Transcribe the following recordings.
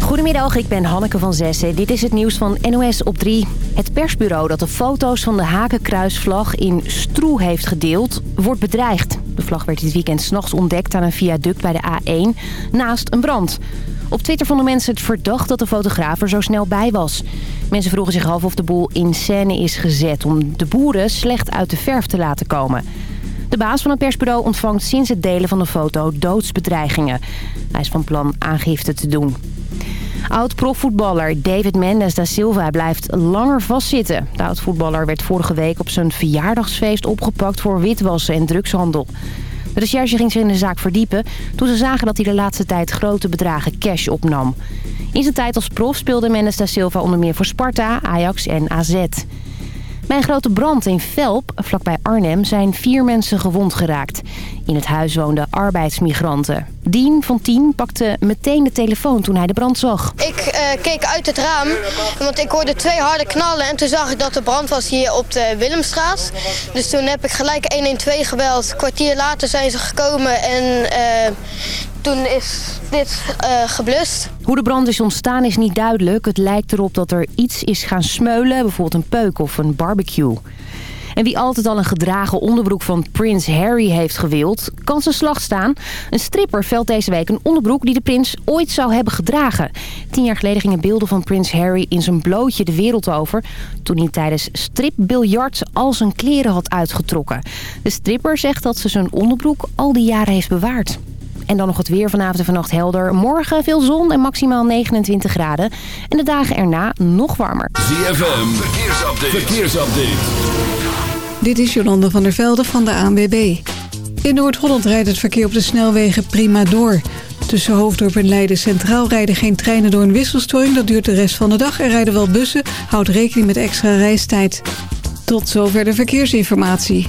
Goedemiddag, ik ben Hanneke van Zessen. Dit is het nieuws van NOS op 3. Het persbureau dat de foto's van de Hakenkruisvlag in Stroe heeft gedeeld, wordt bedreigd. De vlag werd dit weekend s'nachts ontdekt aan een viaduct bij de A1, naast een brand. Op Twitter vonden mensen het verdacht dat de fotograaf er zo snel bij was. Mensen vroegen zich af of de boel in scène is gezet om de boeren slecht uit de verf te laten komen. De baas van het persbureau ontvangt sinds het delen van de foto doodsbedreigingen. Hij is van plan aangifte te doen. Oud-profvoetballer David Mendes da Silva blijft langer vastzitten. De oud-voetballer werd vorige week op zijn verjaardagsfeest opgepakt voor witwassen en drugshandel. De recherche ging zich in de zaak verdiepen toen ze zagen dat hij de laatste tijd grote bedragen cash opnam. In zijn tijd als prof speelde Mendes da Silva onder meer voor Sparta, Ajax en AZ. Bij een grote brand in Velp, vlakbij Arnhem, zijn vier mensen gewond geraakt. In het huis woonden arbeidsmigranten. Dien van Tien pakte meteen de telefoon toen hij de brand zag. Ik uh, keek uit het raam, want ik hoorde twee harde knallen. En toen zag ik dat er brand was hier op de Willemstraat. Dus toen heb ik gelijk 112 gebeld. Een kwartier later zijn ze gekomen en uh, toen is dit uh, geblust. Hoe de brand is ontstaan is niet duidelijk. Het lijkt erop dat er iets is gaan smeulen, bijvoorbeeld een peuk of een barbecue. En wie altijd al een gedragen onderbroek van Prins Harry heeft gewild, kan zijn slag staan. Een stripper velt deze week een onderbroek die de prins ooit zou hebben gedragen. Tien jaar geleden gingen beelden van Prins Harry in zijn blootje de wereld over... toen hij tijdens stripbiljart al zijn kleren had uitgetrokken. De stripper zegt dat ze zijn onderbroek al die jaren heeft bewaard. En dan nog het weer vanavond en vannacht helder. Morgen veel zon en maximaal 29 graden. En de dagen erna nog warmer. ZFM, verkeersupdate. verkeersupdate. Dit is Jolanda van der Velde van de ANWB. In Noord-Holland rijdt het verkeer op de snelwegen prima door. Tussen Hoofddorp en Leiden Centraal rijden geen treinen door een wisselstoring. Dat duurt de rest van de dag. Er rijden wel bussen. Houd rekening met extra reistijd. Tot zover de verkeersinformatie.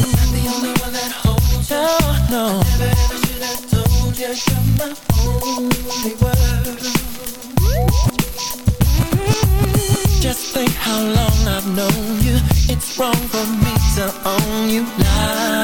No. Never ever should have told you you're my only world. Just think how long I've known you. It's wrong for me to own you. Lock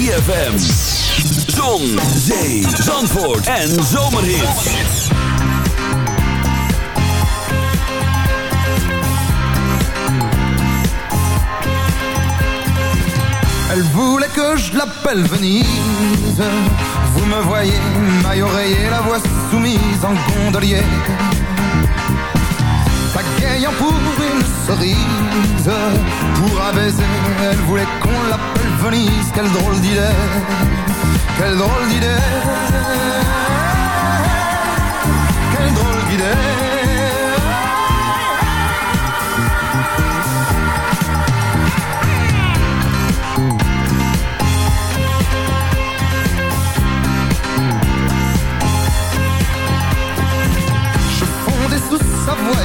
ZFM. Zon, zee, zandvoort en. Elle voulait que je l'appelle Venise. Vous me voyez, maille oreiller, la voix soumise en gondolier. Pagayant pour une cerise, pour un elle voulait qu'on l'appelle Venise, quelle drôle d'idée, quelle drôle d'idée, quelle drôle d'idée. Je fondais sous sa voix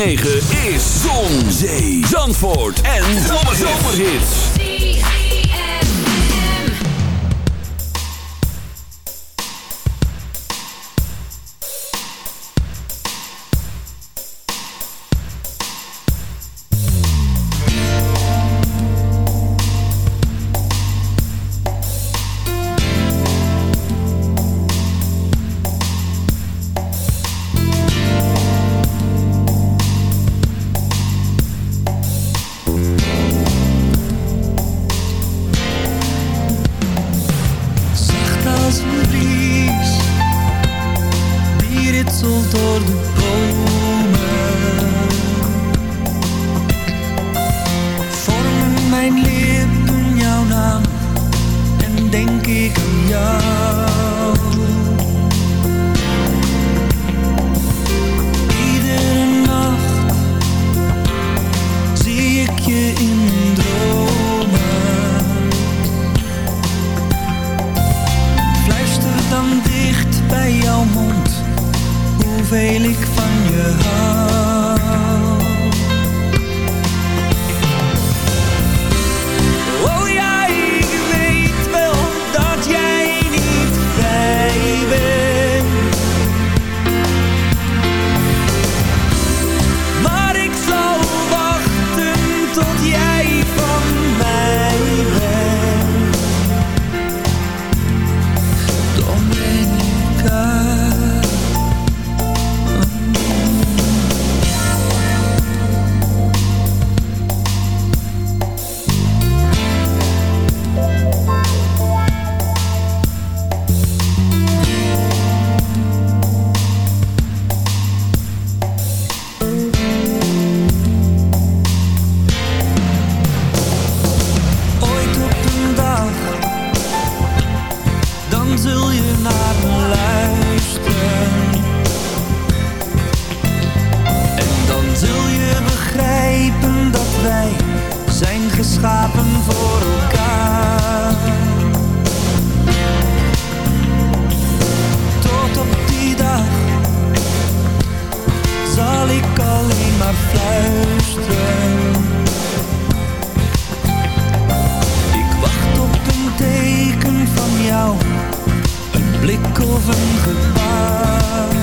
106.9 dan zul je naar me luisteren. En dan zul je begrijpen dat wij zijn geschapen voor elkaar. Tot op die dag zal ik alleen maar fluiten. of een gebaar.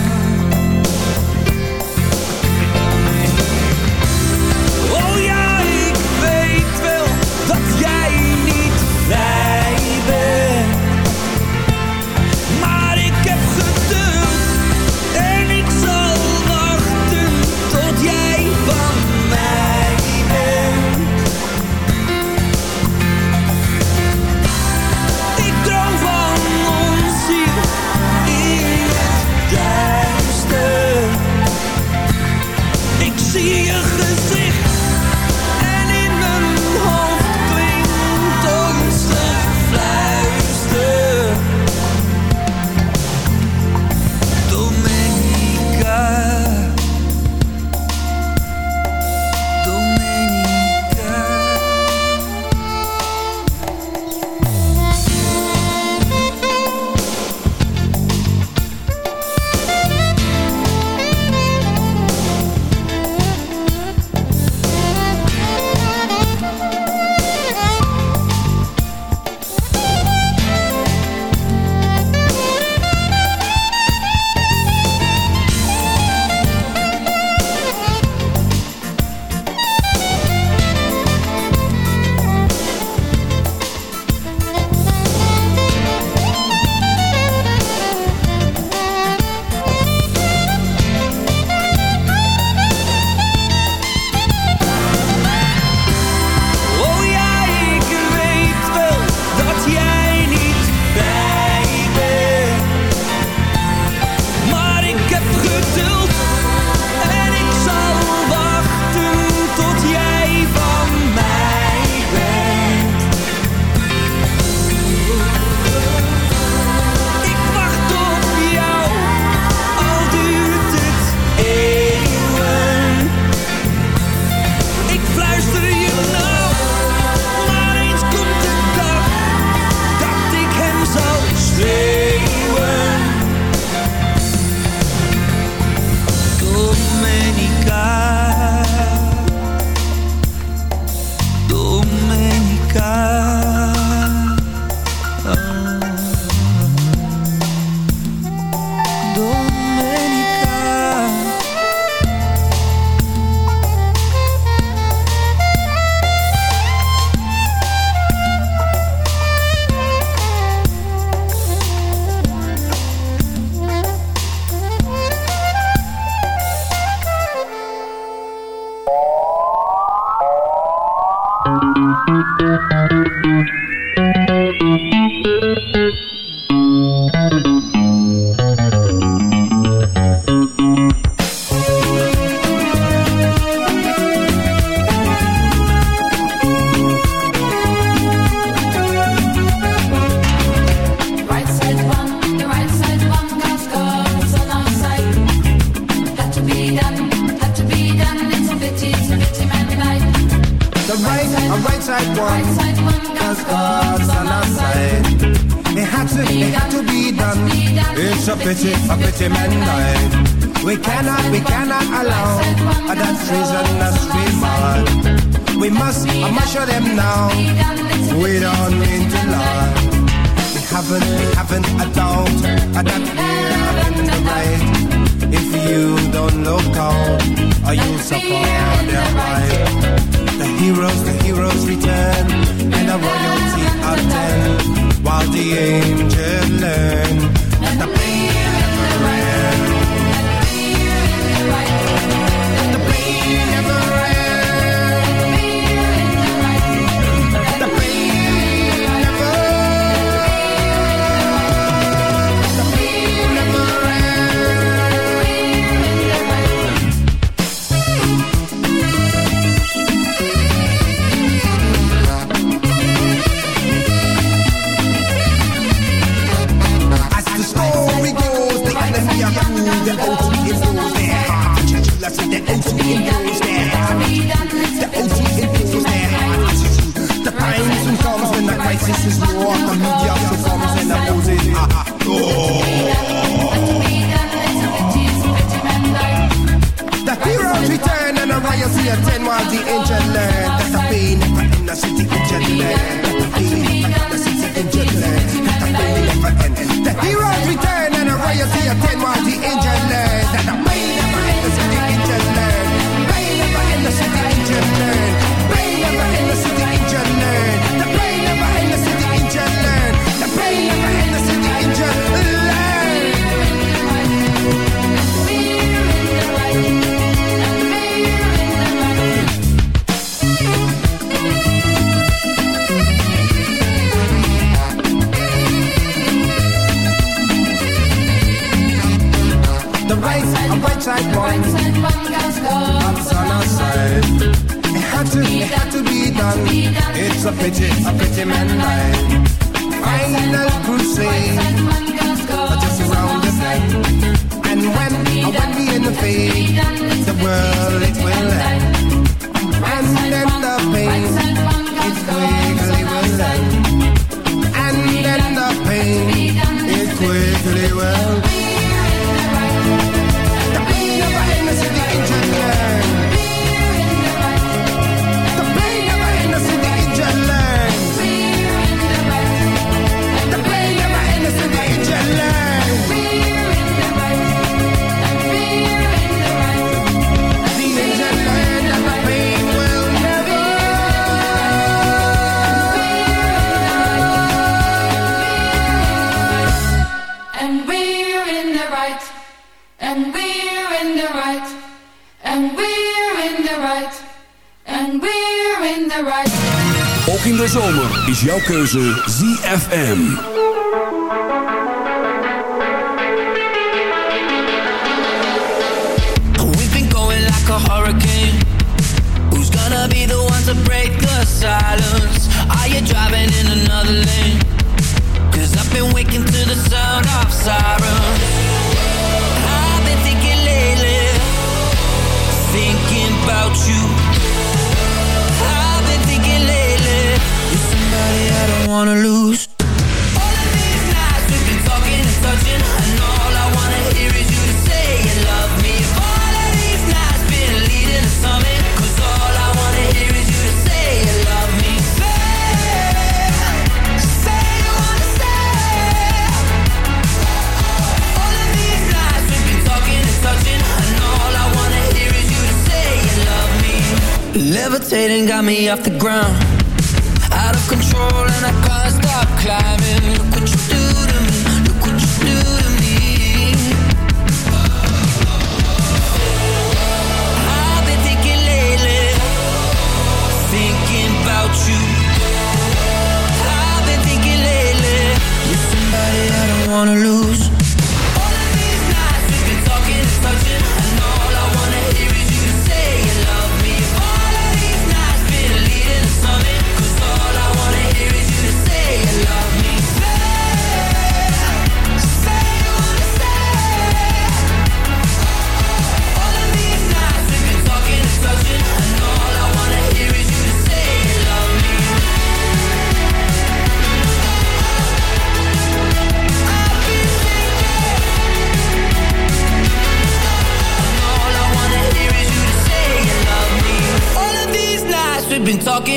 side one, cause God's on our side. It had to, it had to be done. It's a pity, a pity man died. We cannot, we cannot allow that treason that's we We must, I must show them now. We don't mean to lie. We haven't, we haven't a doubt that we're having the right. If you don't look out, are you suffer their right? The heroes, the heroes return, and the royalty attend, while the angels learn. The OT was there. The OT was there. The pain soon comes when the crisis is war. The media soon and opposes our. The heroes return and the riots attend while the angel learn the pain the city in Jerusalem. The pain the city in Jerusalem. The pain never end. The heroes return and the riots attend while the angel learn got me off the ground.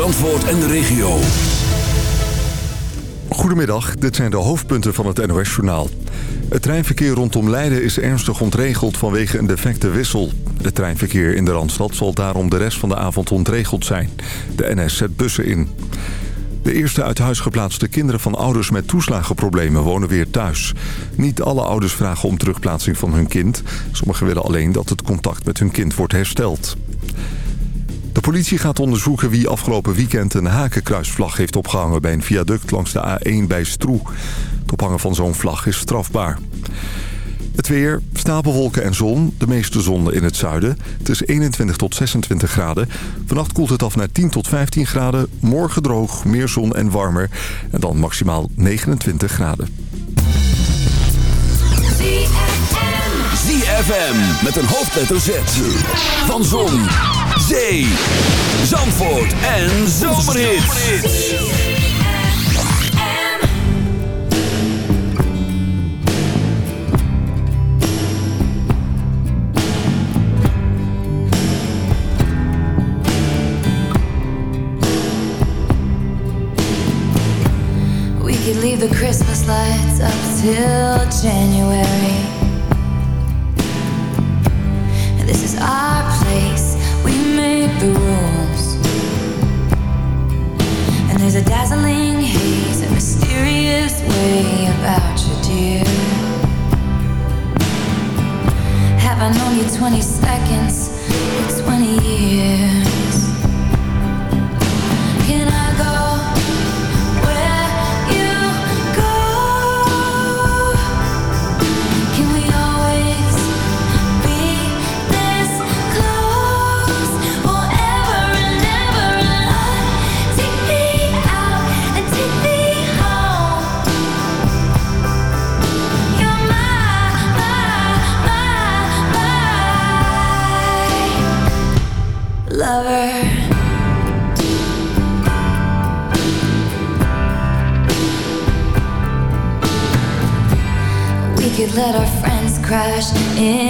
Zandvoort en de regio. Goedemiddag, dit zijn de hoofdpunten van het NOS-journaal. Het treinverkeer rondom Leiden is ernstig ontregeld vanwege een defecte wissel. Het treinverkeer in de Randstad zal daarom de rest van de avond ontregeld zijn. De NS zet bussen in. De eerste uit huis geplaatste kinderen van ouders met toeslagenproblemen wonen weer thuis. Niet alle ouders vragen om terugplaatsing van hun kind. Sommigen willen alleen dat het contact met hun kind wordt hersteld. De politie gaat onderzoeken wie afgelopen weekend een hakenkruisvlag heeft opgehangen... bij een viaduct langs de A1 bij Stroe. Het ophangen van zo'n vlag is strafbaar. Het weer, stapelwolken en zon, de meeste zon in het zuiden. Het is 21 tot 26 graden. Vannacht koelt het af naar 10 tot 15 graden. Morgen droog, meer zon en warmer. En dan maximaal 29 graden. ZFM met een hoofdletter Z. Van zon, Zee, Zandvoort en Zomerhits. We could leave the Christmas lights up till January. This is our place, the rules. And there's a dazzling haze, a mysterious way about you, dear. Have I known you 20 seconds or 20 years? In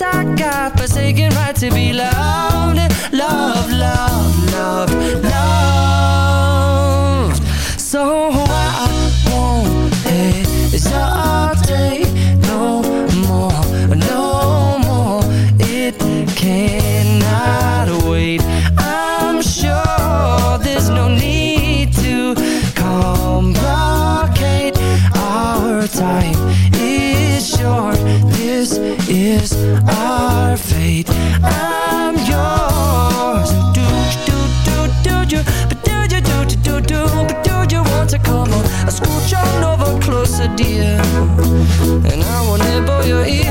rights I got, forsaken right to be loved, loved, loved, loved, loved. And I will nibble your ear.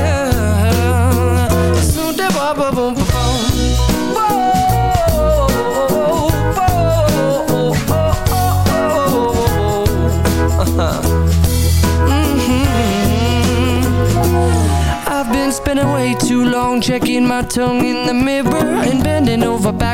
Spending way too long checking my tongue in the mirror and bending over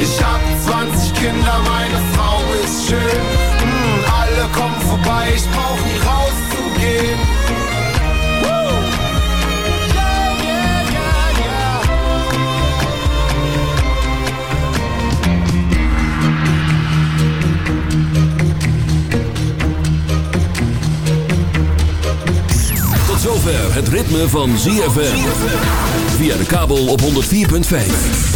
Ich hab 20 Kinder, meine Frau ist schön. Mm, alle kommen vorbei, ich brauch nie rauszugehen. Yeah, yeah. Tot zover het ritme van ZFM. Via de kabel op 104.5.